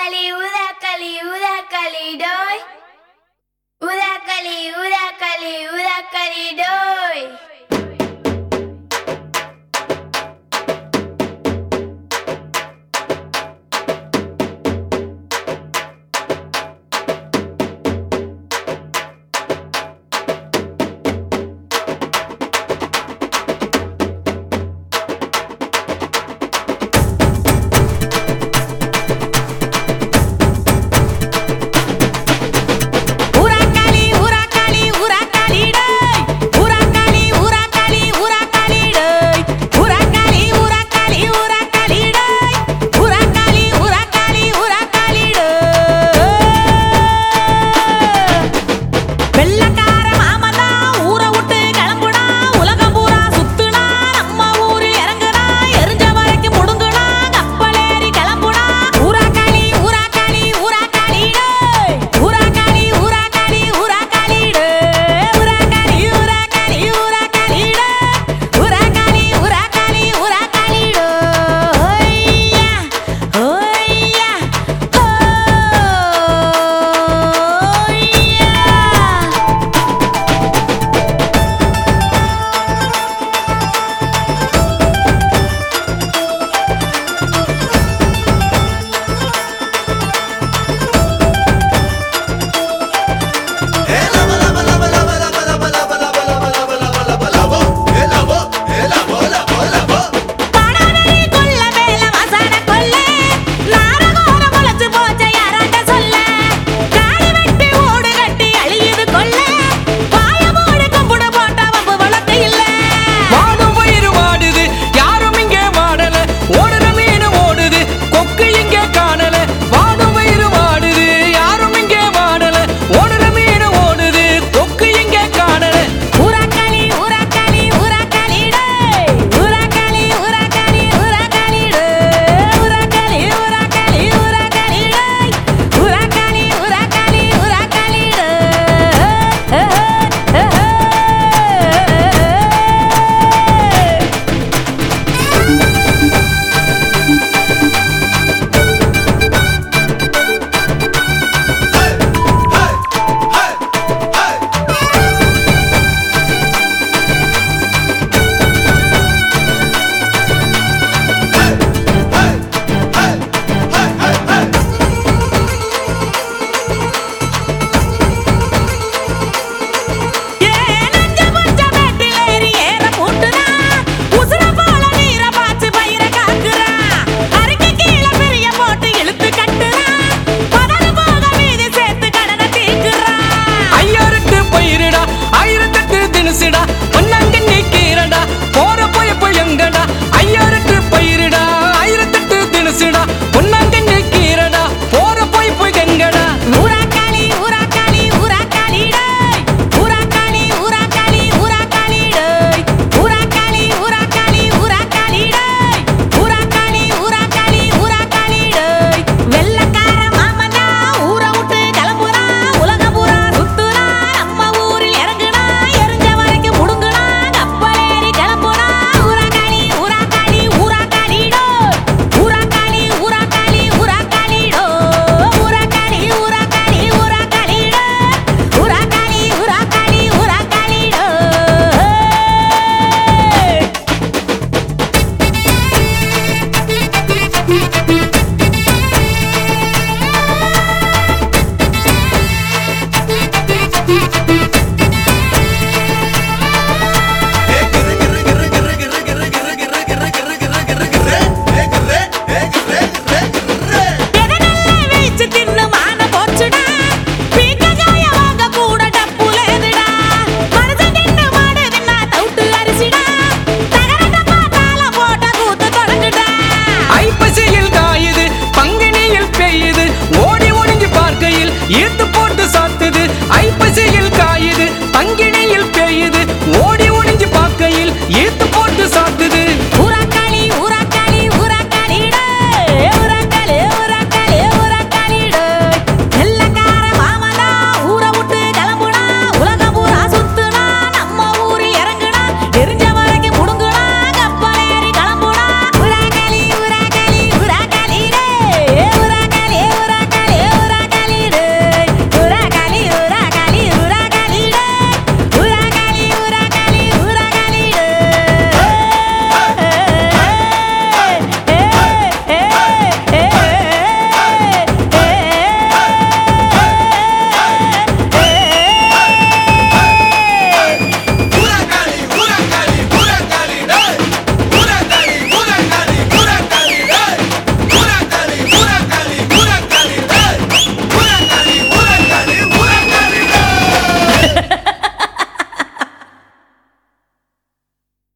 உதக்களி உதக்களி உதக்களி டோய் உதக்களி உதக்களி உதக்களி டோய் Hello.